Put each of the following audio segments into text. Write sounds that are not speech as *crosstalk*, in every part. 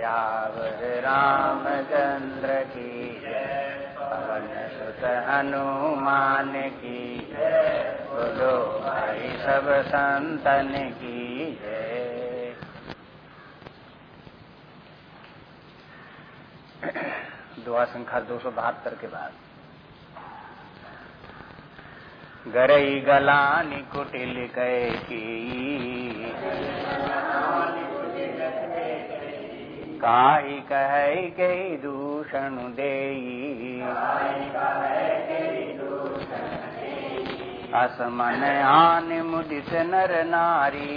सियावर रामचंद्र की पवन सुत हनुमान की जय। बोलो भाई सब संतन की दुआ संख्या दो सौ बहत्तर के बाद। गरई गलानी कुटिल कै की। काई कह के दूषण देई असमन आन मुदित नर नारी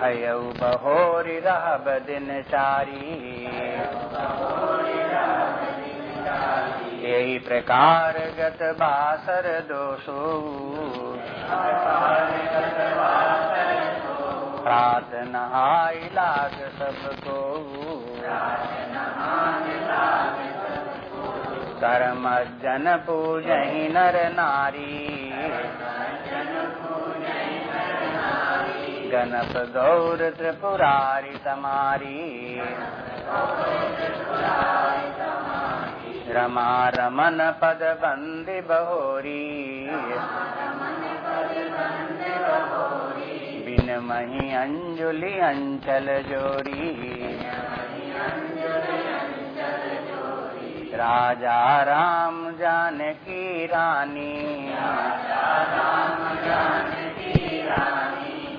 भयऊ बहोरी रहब दिन चारी यही प्रकार गत बासर दोषो प्रात नहाय लाग सबको कर्म जन पूजही नर नारी गणप गौर त्रिपुरारी तमारी रमा रमन पद बंदी बहोरी मही अंजुलि अंचल जोरी। राजा राम जानकी रानी।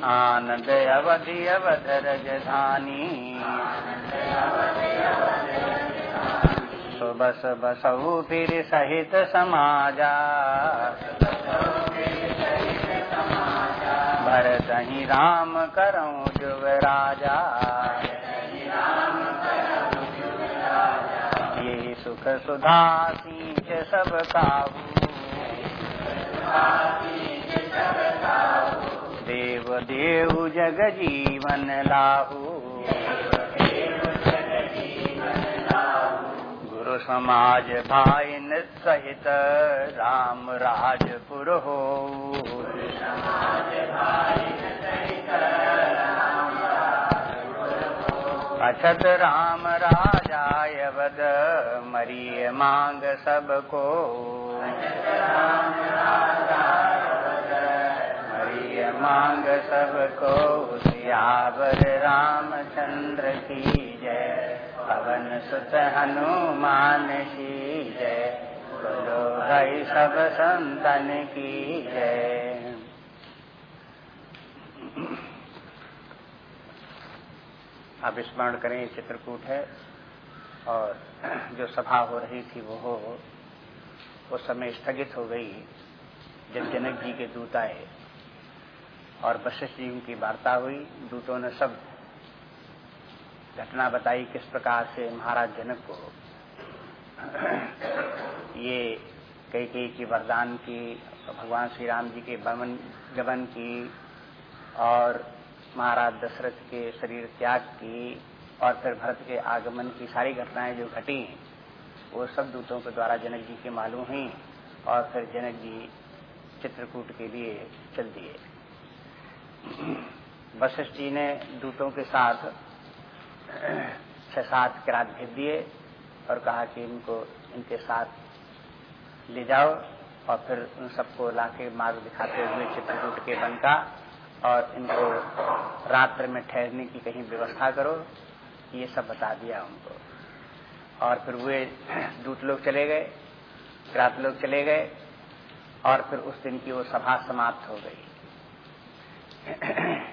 आनंद अवधि अवध रजधानी सुबस बसऊ फिर सहित समाजा। भरत ही राम करऊँ जुग राजा। ये सुख सुधा सींच सब काहू देव देव जग जीवन लाहू। गुरु समाज भाई सहित राम राजपुर हो अछत राम राजाय मरिय मांग सबको। मरिय मांग सबको सियावर रामचंद्र की। पवन सुत हनुमान की जय। बोलो भाई सब संतन की जय। आप स्मरण करें चित्रकूट है और जो सभा हो रही थी वो हो उस समय स्थगित हो गई। जब जनक जी के दूत आए और वशिष्ठ जी की वार्ता हुई, दूतों ने सब घटना बताई किस प्रकार से महाराज जनक को ये कई कई की वरदान की, भगवान श्री राम जी के बमन गमन की और महाराज दशरथ के शरीर त्याग की और फिर भरत के आगमन की सारी घटनाएँ जो घटी वो सब दूतों के द्वारा जनक जी के मालूम हुई और फिर जनक जी चित्रकूट के लिए चल दिए। वशिष्ठ जी ने दूतों के साथ *clears throat* छह सात किरात भेज दिए और कहा कि इनको, इनके साथ ले जाओ और फिर उन सबको लाके मार्ग दिखाते हुए चित्रकूट के वन का और इनको रात्र में ठहरने की कहीं व्यवस्था करो। ये सब बता दिया उनको। और फिर वे *clears throat* दूत लोग चले गए रात लोग चले गए और फिर उस दिन की वो सभा समाप्त हो गई। *clears throat*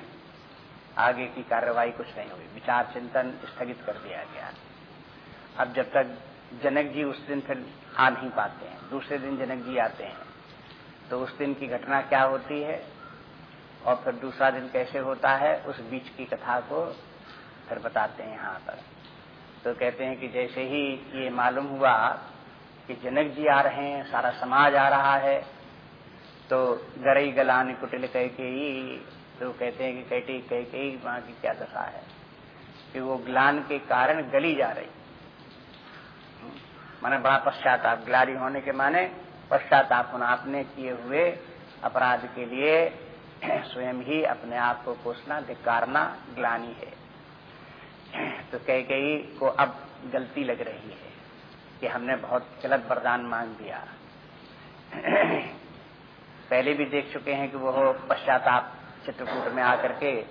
आगे की कार्रवाई कुछ नहीं हुई। विचार चिंतन स्थगित कर दिया गया। अब जब तक जनक जी उस दिन फिर आ नहीं पाते हैं, दूसरे दिन जनक जी आते हैं तो उस दिन की घटना क्या होती है और फिर दूसरा दिन कैसे होता है, उस बीच की कथा को फिर बताते हैं यहाँ पर। तो कहते हैं कि जैसे ही ये मालूम हुआ कि जनक जी आ रहे हैं, सारा समाज आ रहा है तो गरई गलान कुटिल कह के ही तो कहते हैं कि कहती कह के ही की क्या दशा है? कि वो ग्लान के कारण गली जा रही। माने बड़ा पश्चाताप। ग्लारी होने के माने पश्चाताप होना आपने किए हुए अपराध के लिए *clears throat* स्वयं ही अपने आप को कोसना धिकारना ग्लानी है। तो कई कई को अब गलती लग रही है कि हमने बहुत गलत वरदान मांग दिया। *clears throat* पहले भी देख चुके हैं कि वो पश्चाताप चित्रकूट में आकर के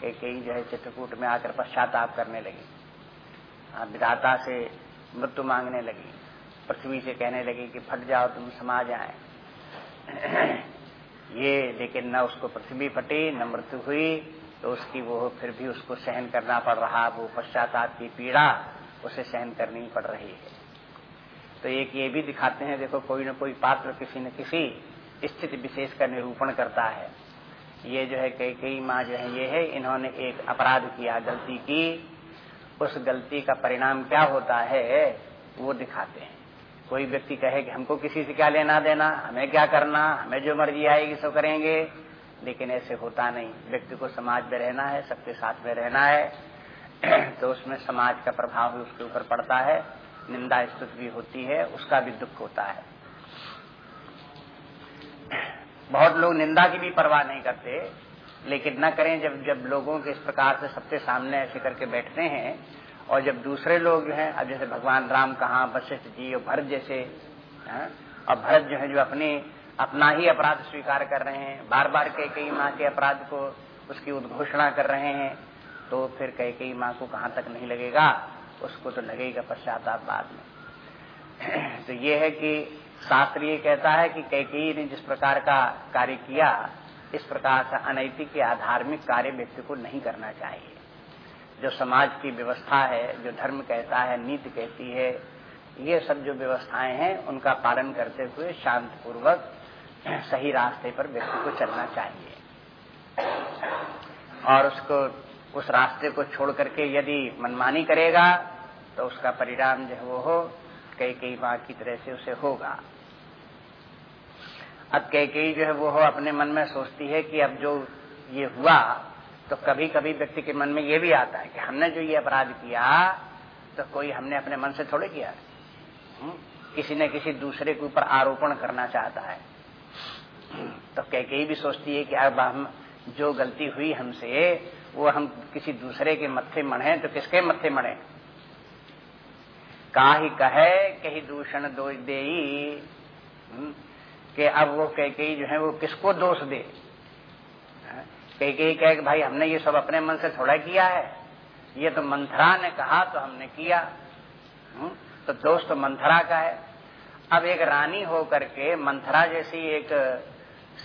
कई कई जो है चित्रकूट में आकर पश्चाताप करने लगी। विधाता से मृत्यु मांगने लगी। पृथ्वी से कहने लगी कि, फट जाओ, तुम समा जाए *clears throat* ये लेकिन न उसको पृथ्वी फटी, न मृत्यु हुई तो उसकी वो फिर भी उसको सहन करना पड़ रहा। वो पश्चाताप की पीड़ा उसे सहन करनी पड़ रही है। तो एक ये भी दिखाते हैं, देखो, कोई न कोई पात्र किसी न किसी स्थिति विशेष का निरूपण करता है। ये जो है कई कई माँ जो है, ये है, इन्होंने एक अपराध किया, गलती की। उस गलती का परिणाम क्या होता है, वो दिखाते हैं। कोई व्यक्ति कहे कि हमको किसी से क्या लेना देना, हमें क्या करना, हमें जो मर्ज़ी आएगी सो करेंगे। लेकिन ऐसे होता नहीं। व्यक्ति को समाज में रहना है, सबके साथ में रहना है *clears throat* तो उसमें समाज का प्रभाव भी उसके ऊपर पड़ता है, निंदा स्तुत भी होती है, उसका भी दुख होता है। *clears throat* बहुत लोग निंदा की भी परवाह नहीं करते, लेकिन न करें जब जब लोगों के इस प्रकार से सबके सामने ऐसे करके बैठते हैं, और जब दूसरे लोग जो हैं, अब जैसे भगवान राम कहा वशिष्ठ जी और भरत जैसे, है? और भरत जो है जो अपने, अपना ही अपराध स्वीकार कर रहे हैं बार बार कई कई माँ के अपराध को, उसकी उद्घोषणा कर रहे हैं तो फिर कई कई माँ को कहाँ तक नहीं लगेगा, उसको तो लगेगा पश्चाताप बाद में *clears throat* तो ये है कि शास्त्र ये कहता है कि कैकेयी ने जिस प्रकार का कार्य किया, इस प्रकार से अनैतिक या धार्मिक कार्य व्यक्ति को नहीं करना चाहिए। जो समाज की व्यवस्था है, जो धर्म कहता है, नीति कहती है, ये सब जो व्यवस्थाएँ हैं, उनका पालन करते हुए शांत पूर्वक सही रास्ते पर व्यक्ति को चलना चाहिए। और उसको, उस रास्ते को छोड़ करके यदि मनमानी करेगा तो उसका परिणाम जो वो हो कई कई बार की तरह से उसे होगा। अब कई जो है वो हो अपने मन में सोचती है कि अब जो ये हुआ तो कभी कभी व्यक्ति के मन में ये भी आता है कि हमने जो ये अपराध किया तो कोई हमने अपने मन से थोड़े किया हम्म? किसी न किसी दूसरे के ऊपर आरोपण करना चाहता है तो कह कई भी सोचती है कि अब हम, जो गलती हुई हमसे, वो हम किसी दूसरे के मत्थे मढ़े तो किसके मत्थे मढ़े का ही कहे, कही दूषण दोष दे हम्म? कि अब वो कह कई जो है वो किसको दोष दे? कई कई कहे भाई हमने ये सब अपने मन से थोड़ा किया है। ये तो मंथरा ने कहा तो हमने किया। हुँ? तो दोष तो मंथरा का है। अब एक रानी हो करके मंथरा जैसी एक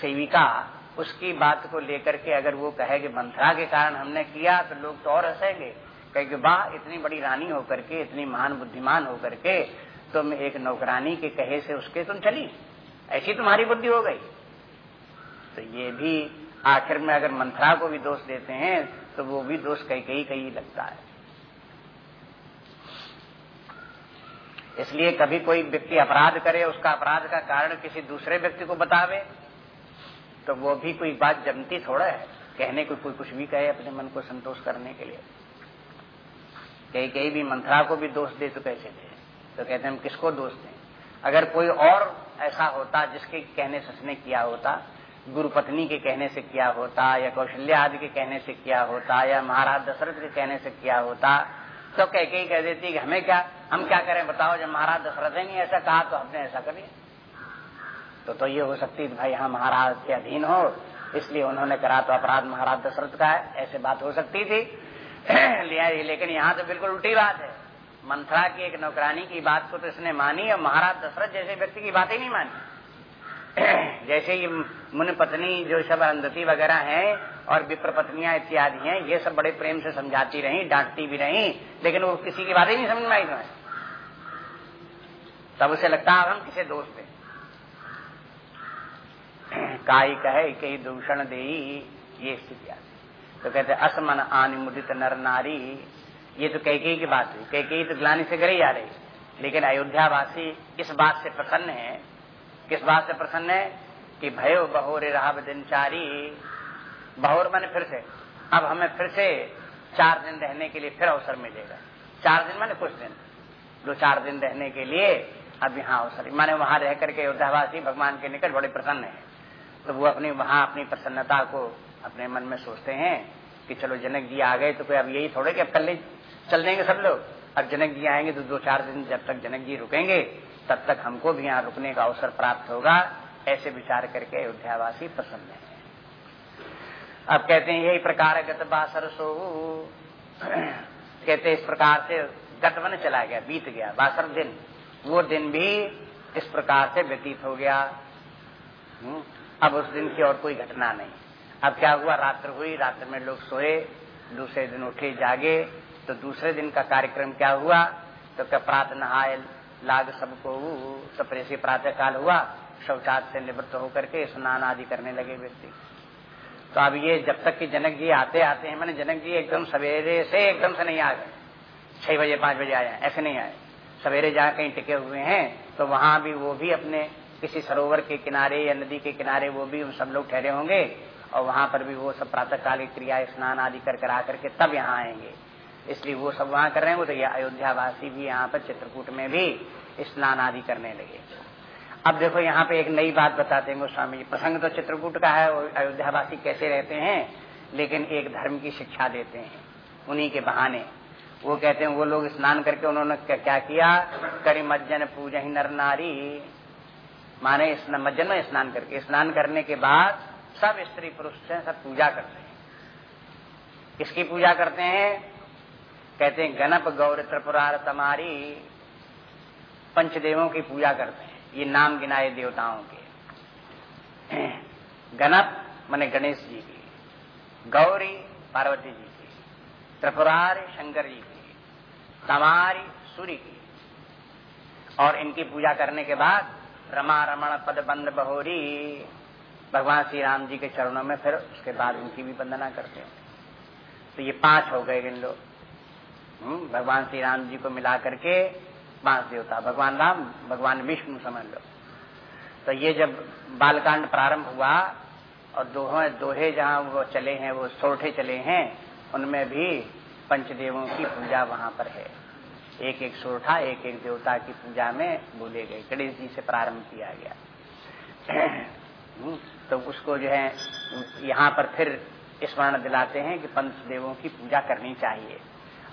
सेविका, उसकी बात को लेकर के अगर वो कहे कि मंथरा के कारण हमने किया तो लोग तो और हंसेंगे। कहे कि वाह, इतनी बड़ी रानी होकर के, इतनी महान बुद्धिमान होकर के, तुम एक नौकरानी के कहे से उसके तुम चली। ऐसी तुम्हारी बुद्धि हो गई। तो ये भी आखिर में अगर मंथरा को भी दोष देते हैं तो वो भी दोष कई कई कई लगता है। इसलिए कभी कोई व्यक्ति अपराध करे, उसका अपराध का कारण किसी दूसरे व्यक्ति को बतावे तो वो भी कोई बात जमती थोड़ा है। कहने को कोई कुछ भी कहे अपने मन को संतोष करने के लिए। कई कई भी मंथरा को भी दोष दे तो कैसे दे तो कहते हैं हम किसको दोष दें? अगर कोई और ऐसा होता जिसके कहने से उसने किया होता गुरु पत्नी के कहने से किया होता, या कौशल्या आदि के कहने से किया होता, या महाराज दशरथ के कहने से किया होता तो कह के ही कह देती कि हमें क्या, हम क्या करें, बताओ, जब महाराज दशरथ ने ऐसा कहा तो हमने ऐसा कर लिया। तो तो ये हो सकती है भाई यहाँ महाराज के अधीन हो, इसलिए उन्होंने करा तो अपराध महाराज दशरथ का है, ऐसे बात हो सकती थी। *clears throat* लेकिन यहाँ तो बिल्कुल उल्टी बात है। मंथरा की एक नौकरानी की बात को तो इसने मानी और महाराज दशरथ जैसे व्यक्ति की बात ही नहीं मानी। *clears throat* जैसे ये मुन पत्नी जो सब अंधति वगैरह हैं और विप्र पत्नियाँ इत्यादि हैं, ये सब बड़े प्रेम से समझाती रही, डांटती भी रही, लेकिन वो किसी की बात ही नहीं समझ में आई तुम्हें। तब उसे लगता है हम किसे दोस्त थे *clears throat* काई कहे कई दूषण दे ये स्थिति तो कहते असमन आन मुदित नर नारी ये तो कैके की बात हुई। कैके तो ग्लानी से गरी आ रही। लेकिन अयोध्यावासी इस बात से प्रसन्न है, किस बात से प्रसन्न है कि भयो बहोरे रहा दिनचारी बहोर मैंने फिर से, अब हमें फिर से चार दिन रहने के लिए फिर अवसर मिलेगा। चार दिन मैंने कुछ दिन। दो चार दिन रहने के लिए अब यहाँ अवसर माने वहाँ रह करके अयोध्यावासी भगवान के निकट बड़े प्रसन्न है। तो वो अपनी, वहाँ अपनी प्रसन्नता को अपने मन में सोचते हैं कि चलो जनक जी आ गए तो कोई अब यही थोड़े कि अब कल चल देंगे सब लोग। अब जनक जी आएँगे तो दो चार दिन जब तक जनक जी रुकेंगे तब तक हमको भी यहाँ रुकने का अवसर प्राप्त होगा ऐसे विचार करके अयोध्यावासी प्रसन्न है। अब कहते हैं यही प्रकार गत बासर सो कहते इस प्रकार से गतवन चला गया बीत गया बासर दिन। वो दिन भी इस प्रकार से व्यतीत हो गया। हम्म, अब उस दिन की और कोई घटना नहीं। अब क्या हुआ? रात्र हुई रात्र में लोग सोए दूसरे दिन उठे जागे तो दूसरे दिन का कार्यक्रम क्या हुआ? तो क्या प्रात नहाय लाग सबको सपरे से प्रातः काल हुआ, शौचात से निवृत्त होकर के स्नान आदि करने लगे व्यक्ति। तो अब ये जब तक कि जनक जी आते आते हैं, मैंने जनक जी एकदम सवेरे से एकदम से नहीं आ गए। छह बजे, पाँच बजे आए ऐसे नहीं आए। सवेरे जहाँ कहीं टिके हुए हैं तो वहाँ भी वो भी अपने किसी सरोवर के किनारे या नदी के किनारे वो भी उन सब लोग ठहरे होंगे, और वहाँ पर भी वो सब प्रातः काल क्रिया स्नान आदि कर कर आकर के तब यहाँ आएँगे। इसलिए वो सब वहाँ कर रहे हैं, वो तो ये अयोध्यावासी भी यहाँ पर चित्रकूट में भी स्नान आदि करने लगे। अब देखो यहाँ पे एक नई बात बताते हैं गोस्वामी जी। प्रसंग तो चित्रकूट का है अयोध्यावासी कैसे रहते हैं, लेकिन एक धर्म की शिक्षा देते हैं, उन्हीं के बहाने। वो कहते हैं, वो लोग स्नान करके उन्होंने क्या, किया करी मज्जन पूजा ही नर नारी। माने मज्जन में स्नान करके। स्नान करने के बाद सब स्त्री पुरुष से सब पूजा करते हैं। किसकी पूजा करते हैं? कहते हैं, गणप गौर त्रिपुरार तमारी, पंचदेवों की पूजा करते हैं। ये नाम गिनाए देवताओं के। *clears throat* गणप माने गणेश जी की, गौरी पार्वती जी की, त्रिपुरारी शंकर जी की, तमारी सूर्य की। और इनकी पूजा करने के बाद रमा रमण पद बंद बहोरी, भगवान श्री राम जी के चरणों में फिर उसके बाद उनकी भी वंदना करते हैं। तो ये पाँच हो गए इन लोग। भगवान श्री राम जी को मिला करके पाँच देवता भगवान राम भगवान विष्णु समझ लो। तो ये जब बालकांड प्रारंभ हुआ और दोहे दोहे जहाँ वो चले हैं वो सोठे चले हैं उनमें भी पंचदेवों की पूजा वहाँ पर है। एक एक सोठा एक एक देवता की पूजा में बोले गए। गणेश जी से प्रारंभ किया गया। हम्म, तो उसको जो है यहाँ पर फिर स्मरण दिलाते हैं कि पंचदेवों की पूजा करनी चाहिए।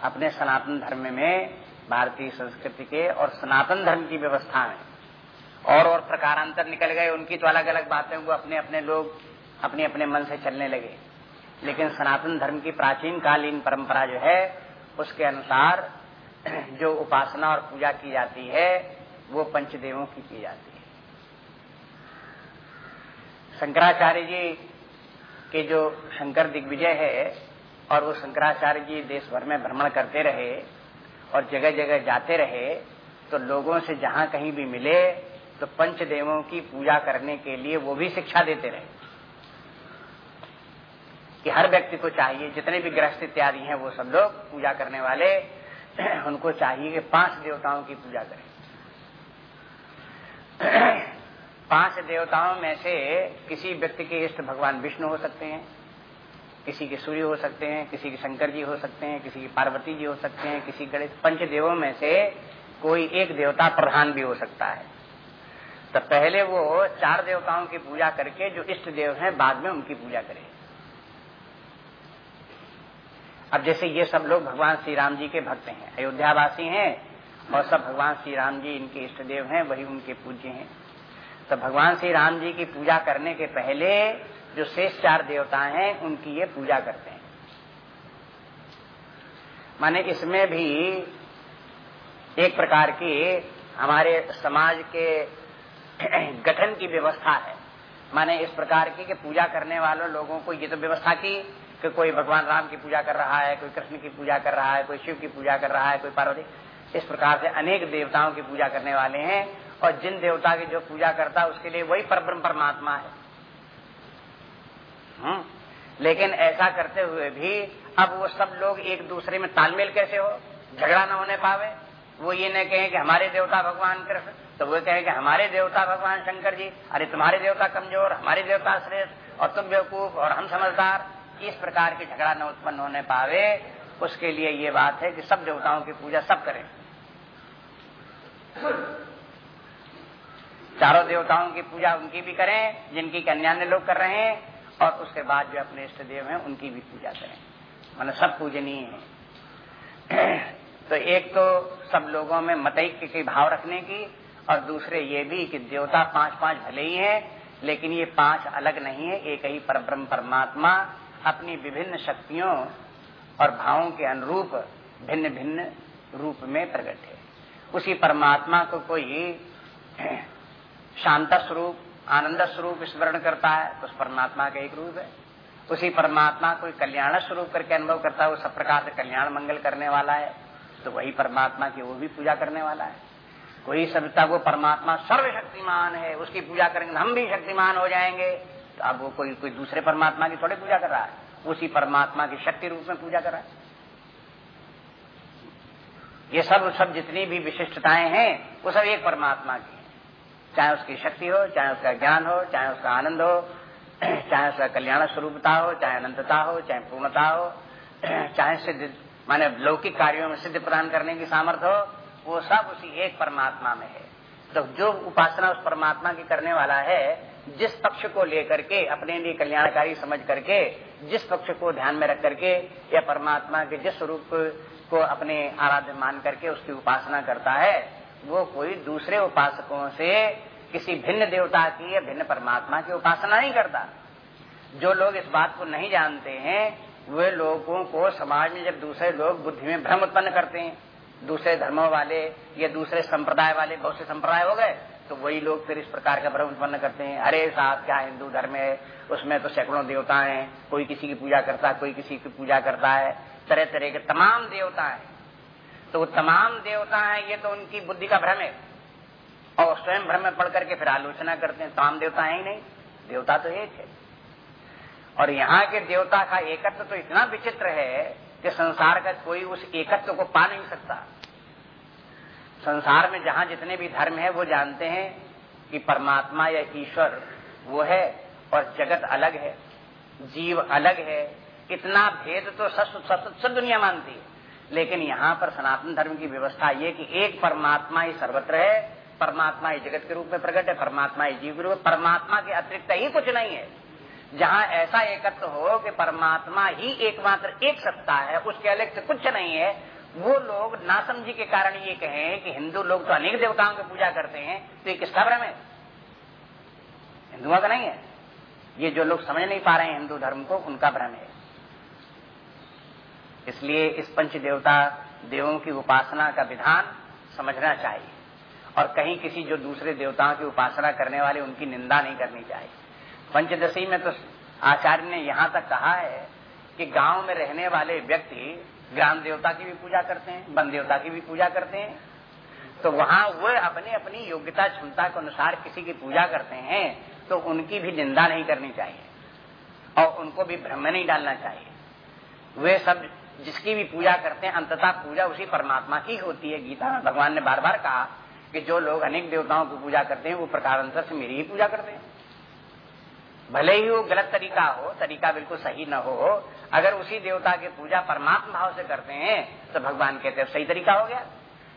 अपने सनातन धर्म में भारतीय संस्कृति के और सनातन धर्म की व्यवस्था में। और और प्रकारांतर निकल गए, उनकी तो अलग अलग बातें वो अपने अपने लोग अपने अपने मन से चलने लगे। लेकिन सनातन धर्म की प्राचीन कालीन परंपरा जो है, उसके अनुसार *clears throat* जो उपासना और पूजा की जाती है, वो पंचदेवों की की जाती है। शंकराचार्य जी के जो शंकर दिग्विजय है और वो शंकराचार्य जी देश भर में भ्रमण करते रहे और जगह जगह जाते रहे तो लोगों से जहाँ कहीं भी मिले तो पंचदेवों की पूजा करने के लिए वो भी शिक्षा देते रहे। कि हर व्यक्ति को चाहिए, जितने भी ग्रस्त इत्यादि हैं, वो सब लोग पूजा करने वाले, *clears throat* उनको चाहिए कि पाँच देवताओं की पूजा करें। *clears throat* पाँच देवताओं में से किसी व्यक्ति के इष्ट भगवान विष्णु हो सकते हैं किसी के सूर्य हो सकते हैं, किसी के शंकर जी हो सकते हैं, किसी की पार्वती जी हो सकते हैं, किसी गणेश पंच देवों में से कोई एक देवता प्रधान भी हो सकता है। तो पहले वो चार देवताओं की पूजा करके जो इष्ट देव हैं, बाद में उनकी पूजा करें। अब जैसे ये सब लोग भगवान श्री राम जी के भक्त हैं, अयोध्यावासी हैं, और सब भगवान श्री राम जी इनके इष्ट देव हैं, वही उनके पूज्य हैं। तो भगवान श्री राम जी की पूजा करने के पहले जो शेष चार देवता हैं, उनकी ये पूजा करते हैं। माने इसमें भी एक प्रकार की हमारे समाज के *clears throat* गठन की व्यवस्था है। माने इस प्रकार की कि पूजा करने वालों लोगों को ये तो व्यवस्था की कि कोई भगवान राम की पूजा कर रहा है, कोई कृष्ण की पूजा कर रहा है, कोई शिव की पूजा कर रहा है, कोई पार्वती। इस प्रकार से अनेक देवताओं की पूजा करने वाले हैं और जिन देवता की जो पूजा करता है, उसके लिए वही परब्रह्म परमात्मा है। हम्म? लेकिन ऐसा करते हुए भी अब वो सब लोग एक दूसरे में तालमेल कैसे हो? झगड़ा न होने पावे। वो ये न कहें कि हमारे देवता भगवान कृष्ण तो वो कहें कि हमारे देवता भगवान शंकर जी, अरे तुम्हारे देवता कमज़ोर, हमारे देवता श्रेष्ठ और तुम बेवकूफ़ और हम समझदार। इस प्रकार की झगड़ा न उत्पन्न होने पावे। उसके लिए ये बात है कि सब देवताओं की पूजा सब करें। चारों देवताओं की पूजा उनकी भी करें, जिनकी कन्यान्य लोग कर रहे हैं। और उसके बाद जो अपने इष्ट देव हैं, उनकी भी पूजा करें। मान सब पूजनीय है। *clears throat* तो एक तो सब लोगों में मतैक्य के भाव रखने की, और दूसरे ये भी कि देवता पाँच पाँच भले ही हैं, लेकिन ये पाँच अलग नहीं है, एक ही परब्रह्म परमात्मा, अपनी विभिन्न शक्तियों और भावों के अनुरूप भिन्न भिन्न रूप में प्रकट है। उसी परमात्मा को कोई *clears throat* शांत स्वरूप आनंद स्वरूप स्मरण करता है तो उस परमात्मा का एक रूप है। उसी परमात्मा कोई कल्याण स्वरूप करके अनुभव करता है, वो सब प्रकार से कल्याण मंगल करने वाला है तो वही परमात्मा की वो भी पूजा करने वाला है। कोई सभ्यता वो परमात्मा सर्वशक्तिमान है, उसकी पूजा करेंगे हम भी शक्तिमान हो जाएँगे। तो अब वो कोई कोई दूसरे परमात्मा की थोड़ी पूजा कर रहा है, उसी परमात्मा की शक्ति रूप में पूजा कर रहा है। ये सब सब जितनी भी विशिष्टताएँ हैं, वो सब एक परमात्मा की। चाहे उसकी शक्ति हो, चाहे उसका ज्ञान हो, चाहे उसका आनंद हो, *clears throat* चाहे उसका कल्याण स्वरूपता हो, चाहे अनंतता हो, चाहे पूर्णता हो, *clears throat* चाहे सिद्ध, माने लौकिक कार्यों में सिद्ध प्रदान करने की सामर्थ्य हो, वो सब उसी एक परमात्मा में है। तो जो उपासना उस परमात्मा की करने वाला है, जिस पक्ष को लेकर के, अपने लिए कल्याणकारी समझ करके, जिस पक्ष को ध्यान में रख करके या परमात्मा के जिस स्वरूप को अपने आराध्य मान करके उसकी उपासना करता है वो कोई दूसरे उपासकों से किसी भिन्न देवता की या भिन्न परमात्मा की उपासना नहीं करता। जो लोग इस बात को नहीं जानते हैं, वे लोगों को समाज में जब दूसरे लोग बुद्धि में भ्रम उत्पन्न करते हैं, दूसरे धर्मों वाले या दूसरे संप्रदाय वाले, बहुत से संप्रदाय हो गए तो वही लोग फिर इस प्रकार का भ्रम उत्पन्न करते हैं। अरे साहब क्या हिंदू धर्म है, उसमें तो सैकड़ों देवता हैं, कोई किसी की पूजा करता है कोई किसी की पूजा करता है तरह तरह के तमाम देवता हैं। तो वो तमाम देवता हैं, ये तो उनकी बुद्धि का भ्रम है। और स्वयं भ्रम में पढ़ करके फिर आलोचना करते हैं, तमाम देवता है ही नहीं, देवता तो एक है। और यहाँ के देवता का एकत्व तो इतना विचित्र है कि संसार का कोई उस एकत्व को पा नहीं सकता। संसार में जहाँ जितने भी धर्म है, वो जानते हैं कि परमात्मा या ईश्वर वो है और जगत अलग है, जीव अलग है। इतना भेद तो सब दुनिया मानती है। लेकिन यहाँ पर सनातन धर्म की व्यवस्था ये कि एक परमात्मा ही सर्वत्र है, परमात्मा ही जगत के रूप में प्रकट है, परमात्मा ही जीव के रूप परमात्मा के अतिरिक्त ही कुछ नहीं है। जहाँ ऐसा एकत्र हो कि परमात्मा ही एकमात्र एक सत्ता है, उसके अलग से कुछ नहीं है, वो लोग नासमझी के कारण ये कहें कि हिंदू लोग तो अनेक देवताओं की पूजा करते हैं तो ये किसका भ्रम है हिंदुओं का नहीं है। ये जो लोग समझ नहीं पा रहे हैं हिंदू धर्म को, उनका भ्रम है। इसलिए इस पंच देवता देवों की उपासना का विधान समझना चाहिए। और कहीं किसी जो दूसरे देवताओं की उपासना करने वाले उनकी निंदा नहीं करनी चाहिए। पंचदशी में तो आचार्य ने यहाँ तक कहा है कि गाँव में रहने वाले व्यक्ति ग्राम देवता की भी पूजा करते हैं, वन देवता की भी पूजा करते हैं। तो वहाँ वो अपनी अपनी योग्यता, क्षमता के अनुसार किसी की पूजा करते हैं तो उनकी भी निंदा नहीं करनी चाहिए। और उनको भी भ्रम नहीं डालना चाहिए। वे सब जिसकी भी पूजा करते हैं, अंततः पूजा उसी परमात्मा की होती है। गीता में भगवान ने बार बार कहा कि जो लोग अनेक देवताओं की पूजा करते हैं, वो प्रकार अंतर से मेरी ही पूजा करते हैं। भले ही वो गलत तरीका हो, तरीका बिल्कुल सही न हो, अगर उसी देवता की पूजा परमात्मा भाव से करते हैं तो भगवान कहते हैं सही तरीका हो गया।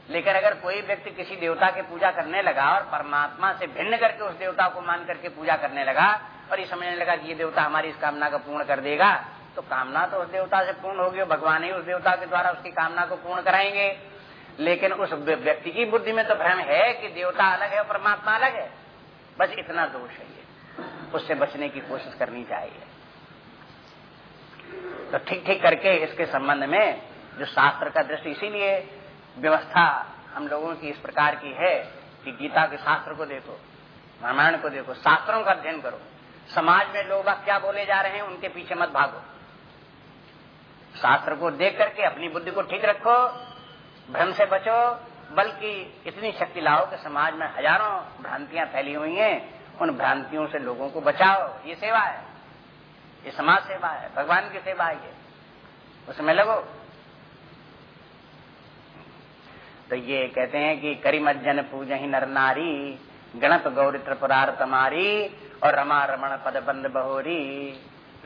लेकिन अगर कोई व्यक्ति किसी देवता की पूजा करने लगा और परमात्मा से भिन्न करके उस देवता को मान करके पूजा करने लगा और ये समझने लगा कि ये देवता हमारी इस कामना को पूर्ण कर देगा तो कामना तो उस देवता से पूर्ण होगी भगवान ही उस देवता के द्वारा उसकी कामना को पूर्ण कराएँगे। लेकिन उस व्यक्ति की बुद्धि में तो भ्रम है कि देवता अलग है परमात्मा अलग है। बस इतना दोष है ये। उससे बचने की कोशिश करनी चाहिए। तो ठीक ठीक करके इसके संबंध में जो शास्त्र का दृष्टि इसीलिए व्यवस्था हम लोगों की इस प्रकार की है कि गीता के शास्त्र को देखो, रामायण को देखो, शास्त्रों का अध्ययन करो। समाज में लोग क्या बोले जा रहे हैं, उनके पीछे मत भागो। शास्त्र को देख करके अपनी बुद्धि को ठीक रखो, भ्रम से बचो, बल्कि इतनी शक्ति लाओ कि समाज में हज़ारों भ्रांतियाँ फैली हुई हैं, उन भ्रांतियों से लोगों को बचाओ। ये सेवा है। ये समाज सेवा है। भगवान की सेवा है ये उसमें लगो। तो ये कहते हैं कि करीमज्जन पूज ही नर नारी, गणप गौरी त्रिपुरार तमारी और रमा रमण पद बंद बहोरी।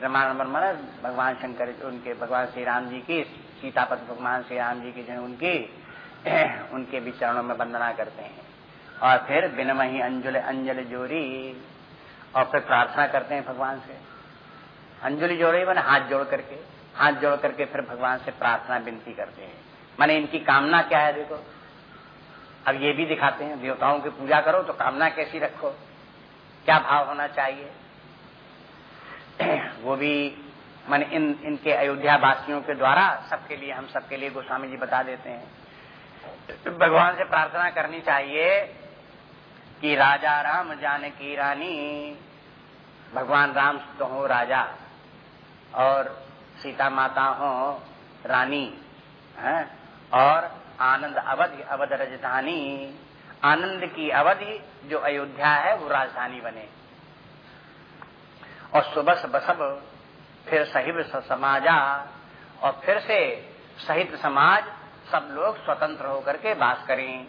रमा रमण भगवान शंकर उनके, भगवान श्री राम जी की सीतापत भगवान श्री राम जी की जो उनकी, *clears throat* उनके भी चरणों में वंदना करते हैं। और फिर बिनमही अंजुल अंजल जोरी, और फिर प्रार्थना करते हैं भगवान से। अंजलि जोड़े मैंने हाथ जोड़ करके, हाथ जोड़ करके फिर भगवान से प्रार्थना विनती करते हैं। मैंने इनकी कामना क्या है, देखो। अब ये भी दिखाते हैं, देवताओं की पूजा करो तो कामना कैसी रखो? क्या भाव होना चाहिए? *clears throat* वो भी, मान इन, इनके अयोध्या वासियों के द्वारा सबके लिए, हम सबके लिए गोस्वामी जी बता देते हैं। भगवान से प्रार्थना करनी चाहिए कि राजा राम जानकी रानी, भगवान राम तो हो राजा, और सीता माता हो रानी, है? और आनंद अवधि, अवध राजधानी, आनंद की अवधि जो अयोध्या है, वो राजधानी बने। और सुबह बसब फिर सहिब समाजा और फिर से सहित समाज सब लोग स्वतंत्र होकर के बास करें।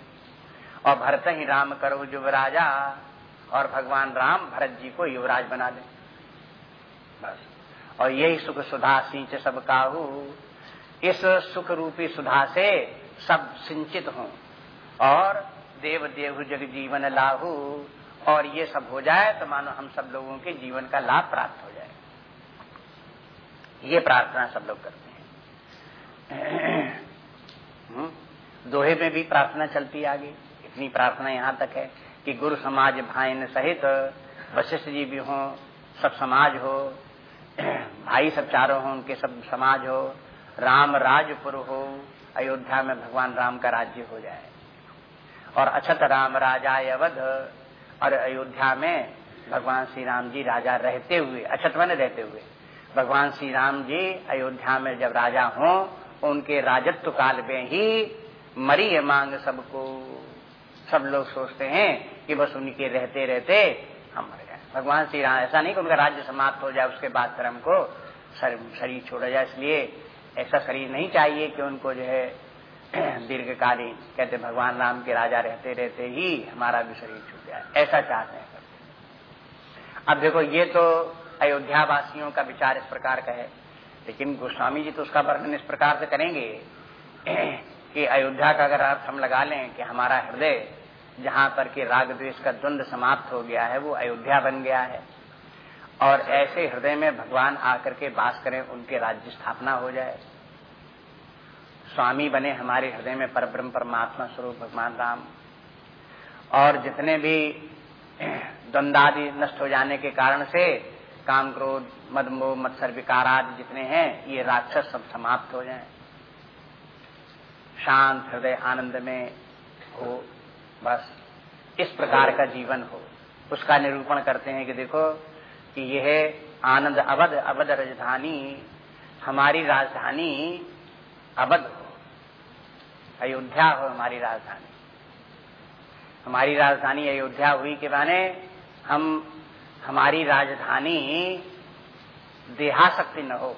और भरत ही राम करो युवराजा और भगवान राम भरत जी को युवराज बना दें। बस। और यही सुख सुधा सिंच सब काहू। इस सुख रूपी सुधा से सब सिंचित हों। और देव देव जग जीवन लाहू। और ये सब हो जाए तो मानो हम सब लोगों के जीवन का लाभ प्राप्त हो जाए। ये प्रार्थना सब लोग करते हैं। हम्म। दोहे में भी प्रार्थना चलती आगे। इतनी प्रार्थना यहाँ तक है कि गुरु समाज भाईन सहित वशिष्ठ जी भी हों, सब समाज हो, भाई सब चारों हो, उनके सब समाज हो, राम राजपुर हो, अयोध्या में भगवान राम का राज्य हो जाए। और अछत राम राजा अवध और अयोध्या में भगवान श्री राम जी राजा रहते हुए मन रहते हुए, भगवान श्री राम जी अयोध्या में जब राजा हों, उनके राजत्व काल में ही मरी है मांग सबको। सब लोग सोचते हैं कि बस उनके रहते रहते हम मर गए। भगवान श्री राम ऐसा नहीं कि उनका राज्य समाप्त हो जाए, उसके बाद फिर हमको शरीर छोड़ा जाए, इसलिए ऐसा शरीर नहीं चाहिए कि उनको जो है *clears throat* दीर्घकालीन, कहते भगवान राम के राजा रहते रहते ही हमारा भी शरीर छूट गया ऐसा चाहते हैं अब देखो, ये तो अयोध्या वासियों का विचार इस प्रकार का है। लेकिन गोस्वामी जी तो उसका वर्णन इस प्रकार से करेंगे *clears throat* कि अयोध्या का अगर अर्थ हम लगा लें कि हमारा हृदय, जहाँ पर कि राग द्वेष का द्वंद समाप्त हो गया है, वो अयोध्या बन गया है। और ऐसे हृदय में भगवान आकर के बास करें, उनके राज्य स्थापना हो जाए। स्वामी बने हमारे हृदय में परब्रह्म, परमात्मा स्वरूप, भगवान राम। और जितने भी द्वंदादि नष्ट हो जाने के कारण से काम क्रोध मदमो मत्सर, विकार आदि जितने हैं, ये राक्षस सब समाप्त हो जाएँ। शांत हृदय आनंद में हो, बस इस प्रकार का जीवन हो। उसका निरूपण करते हैं कि देखो कि यह आनंद अवध अवध राजधानी, हमारी राजधानी अवध हो। अयोध्या हो हमारी राजधानी। हमारी राजधानी अयोध्या हुई के माने हम, हमारी राजधानी देहाशक्ति न हो,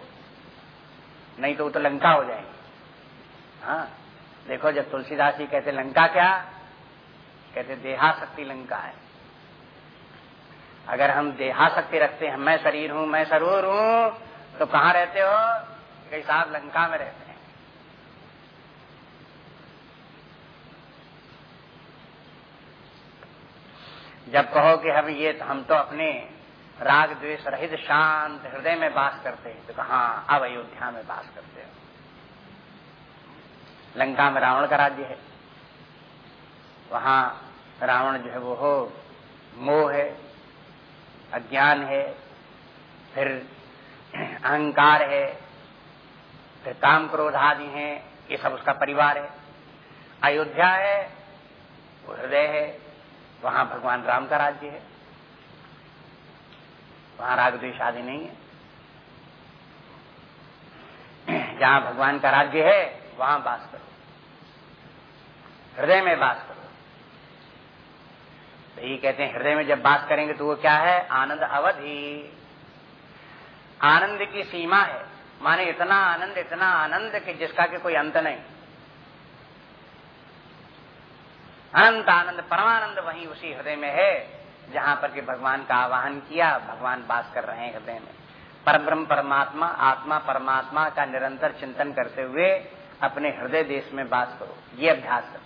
नहीं तो वो तो लंका हो जाएगी। हाँ देखो जब तुलसीदास जी कहते लंका क्या? कहते देहाशक्ति लंका है। अगर हम देहाशक्ति रखते हैं, मैं शरीर हूँ, मैं सरूर हूँ तो कहाँ रहते हो? कई साहब लंका में रहते हैं जब कहो कि हम ये, हम तो अपने राग द्वेष रहित शांत हृदय में बास करते हैं तो कहा अब अयोध्या में बास करते हो? लंका में रावण का राज्य है। वहाँ रावण जो है, वो हो, मोह है, अज्ञान है, फिर अहंकार है, फिर काम क्रोध आदि है, ये सब उसका परिवार है। अयोध्या है, वो हृदय है वहाँ भगवान राम का राज्य है। वहाँ राग द्वेश आदि नहीं है। जहाँ भगवान का राज्य है, वहाँ बास करो। हृदय में बास करो। तो ये कहते हैं, हृदय में जब बात करेंगे तो वो क्या है? आनंद अवधि। आनंद की सीमा है। माने इतना आनंद इतना आनंद कि जिसका कि कोई अंत नहीं। अनंत आनंद परमानंद वहीं उसी हृदय में है, जहाँ पर कि भगवान का आवाहन किया, भगवान बास कर रहे हैं हृदय में। परब्रह्म, परमात्मा, आत्मा, परमात्मा का निरंतर चिंतन करते हुए अपने हृदय देश में बास करो। ये अभ्यास करो।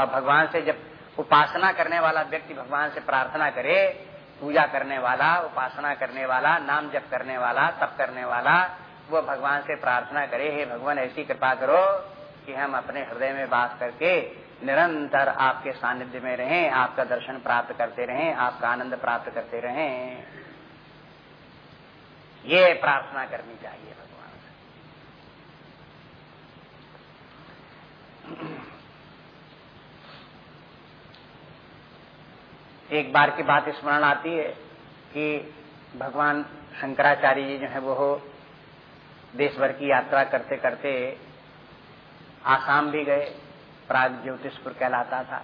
और भगवान से जब उपासना करने वाला व्यक्ति भगवान से प्रार्थना करे, पूजा करने वाला, उपासना करने वाला, नाम जप करने वाला, तप करने वाला, वो भगवान से प्रार्थना करे, हे भगवान, ऐसी कृपा करो कि हम अपने हृदय में बात करके निरंतर आपके सानिध्य में रहें, आपका दर्शन प्राप्त करते रहें, आपका आनंद प्राप्त करते रहें। ये प्रार्थना करनी चाहिए भगवान से। एक बार की बात स्मरण आती है कि भगवान शंकराचार्य जी जो है, वो देश भर की यात्रा करते करते आसाम भी गए। प्राग ज्योतिषपुर कहलाता था।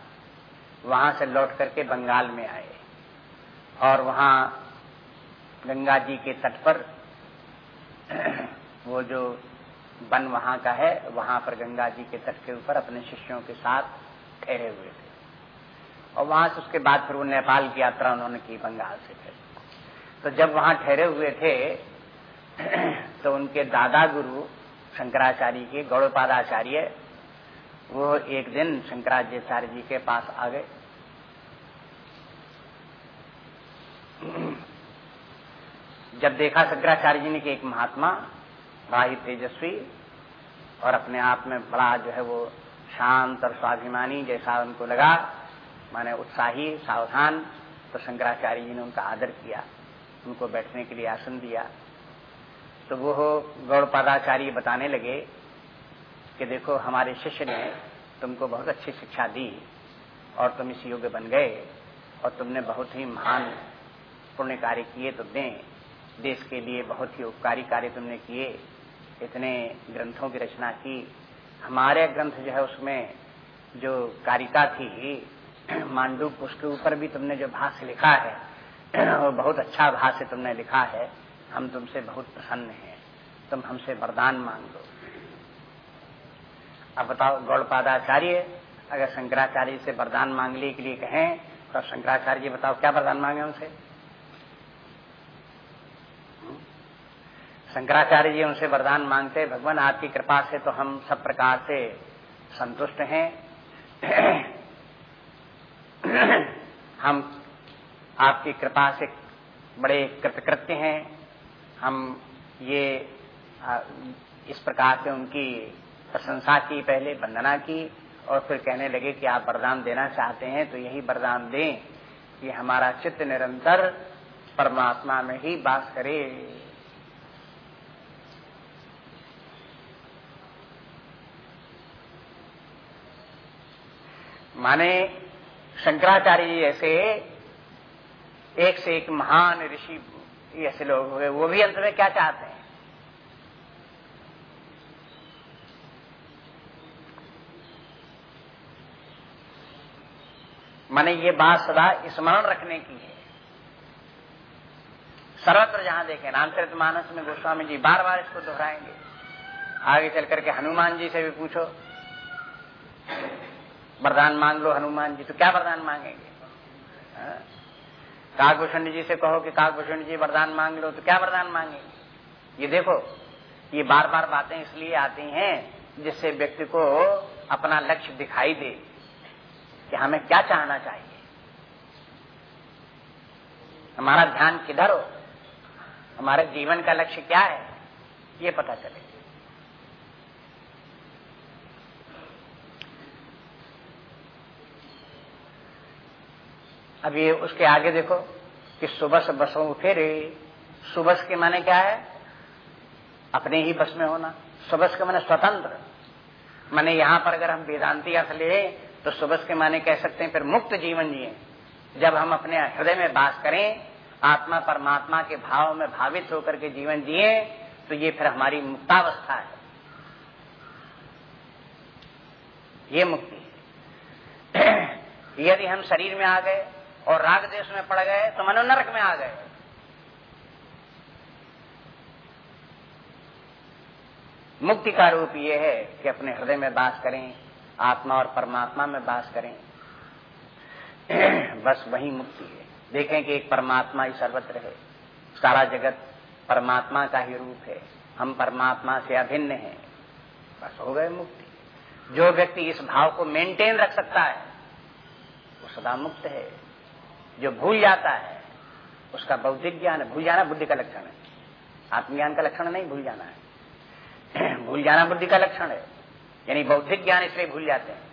वहाँ से लौट करके बंगाल में आए और वहाँ गंगा जी के तट पर वो जो वन वहाँ का है, वहाँ पर गंगा जी के तट के ऊपर अपने शिष्यों के साथ ठहरे हुए थे। और वहाँ से उसके बाद फिर वो नेपाल की यात्रा उन्होंने की, बंगाल से फिर। तो जब वहाँ ठहरे हुए थे तो उनके दादा गुरु शंकराचार्य के, गौड़पादाचार्य वो एक दिन शंकराचार्य जी के पास आ गए। जब देखा शंकराचार्य जी ने कि एक महात्मा बड़ा ही तेजस्वी और अपने आप में बड़ा जो है वो शांत और स्वाभिमानी जैसा उनको लगा, माने उत्साही, सावधान तो शंकराचार्य जी ने उनका आदर किया, उनको बैठने के लिए आसन दिया। तो वो गौड़पादाचार्य बताने लगे कि देखो, हमारे शिष्य ने तुमको बहुत अच्छी शिक्षा दी और तुम इस योग्य बन गए और तुमने बहुत ही महान पुण्य कार्य किए तो दें। देश के लिए बहुत ही उपकारी कार्य तुमने किए। इतने ग्रंथों की रचना की। हमारे ग्रंथ जो है उसमें जो कारिका थी, मांडू उसके ऊपर भी तुमने जो भाष्य लिखा है वो बहुत अच्छा भाष्य तुमने लिखा है, हम तुमसे बहुत प्रसन्न हैं। तुम हमसे वरदान मांग। लो अब बताओ, गौड़पादाचार्य, अगर शंकराचार्य से वरदान मांगने के लिए कहें तो शंकराचार्य जी बताओ, क्या वरदान मांगे उनसे? शंकराचार्य जी उनसे वरदान मांगते, भगवान आपकी कृपा से तो हम सब प्रकार से संतुष्ट हैं। *clears throat* हम आपकी कृपा से बड़े कृतकृत्य हैं। हम ये इस प्रकार से उनकी प्रशंसा की, पहले वंदना की और फिर कहने लगे कि आप वरदान देना चाहते हैं तो यही वरदान दें कि हमारा चित्त निरंतर परमात्मा में ही बास करे। माने शंकराचार्य जी ऐसे एक से एक महान ऋषि ऐसे लोग हुए वो भी अंत में क्या चाहते हैं? माने ये बात सदा स्मरण रखने की है। सर्वत्र जहाँ देखें, रामचरित मानस में गोस्वामी जी बार बार इसको दोहराएँगे। आगे चल करके हनुमान जी से भी पूछो, वरदान मांग लो हनुमान जी तो क्या वरदान मांगेंगे? हाँ? काकभूषण जी से कहो कि काकभूषण जी वरदान मांग लो तो क्या वरदान मांगेंगे? ये देखो, ये बार बार बातें इसलिए आती हैं जिससे व्यक्ति को अपना लक्ष्य दिखाई दे। कि हमें क्या चाहना चाहिए? हमारा ध्यान किधर हो? हमारे जीवन का लक्ष्य क्या है? ये पता चले। अब ये उसके आगे देखो कि सुबह से बसों फिर सुबह के माने क्या है? अपने ही बस में होना। सुबह के माने स्वतंत्र। माने यहाँ पर अगर हम वेदांति अर्थ ले तो सुबह के माने कह सकते हैं, फिर मुक्त जीवन जिए। जब हम अपने हृदय में बास करें, आत्मा परमात्मा के भाव में भावित होकर के जीवन जिए तो ये फिर हमारी मुक्तावस्था है। ये मुक्ति *clears throat* यदि हम शरीर में आ गए और राग देश में पड़ गए तो मनो नरक में आ गए। मुक्ति का रूप ये है कि अपने हृदय में बास करें आत्मा और परमात्मा में बास करें *clears throat* बस वही मुक्ति है। देखें कि एक परमात्मा ही सर्वत्र है। सारा जगत परमात्मा का ही रूप है। हम परमात्मा से अभिन्न हैं। बस हो गए मुक्ति। जो व्यक्ति इस भाव को मेंटेन रख सकता है, वो सदा मुक्त है। जो भूल जाता है, उसका बौद्धिक ज्ञान है। भूल जाना बुद्धि का लक्षण है। आत्मज्ञान का लक्षण नहीं, भूल जाना है। *clears throat* भूल जाना बुद्धि का लक्षण है। यानी बौद्धिक ज्ञान इसलिए भूल जाते हैं।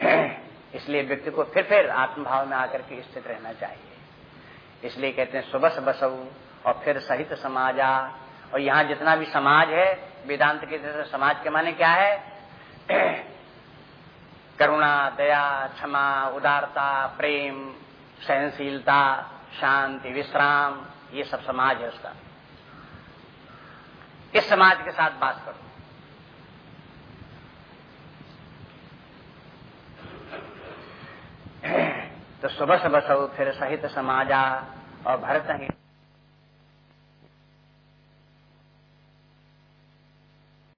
*clears throat* इसलिए व्यक्ति को फिर फिर आत्मभाव में आकर के स्थित रहना चाहिए। इसलिए कहते हैं, सुबह बसऊ और फिर सहित समाजा और यहाँ जितना भी समाज है, वेदांत के जैसे समाज के माने क्या है? *clears throat* करुणा, दया, क्षमा, उदारता, प्रेम, सहनशीलता, शांति, विश्राम, ये सब समाज है उसका। इस समाज के साथ बात करो। तो सुबह सुबह सब फिर सहित समाजा और भरत ही।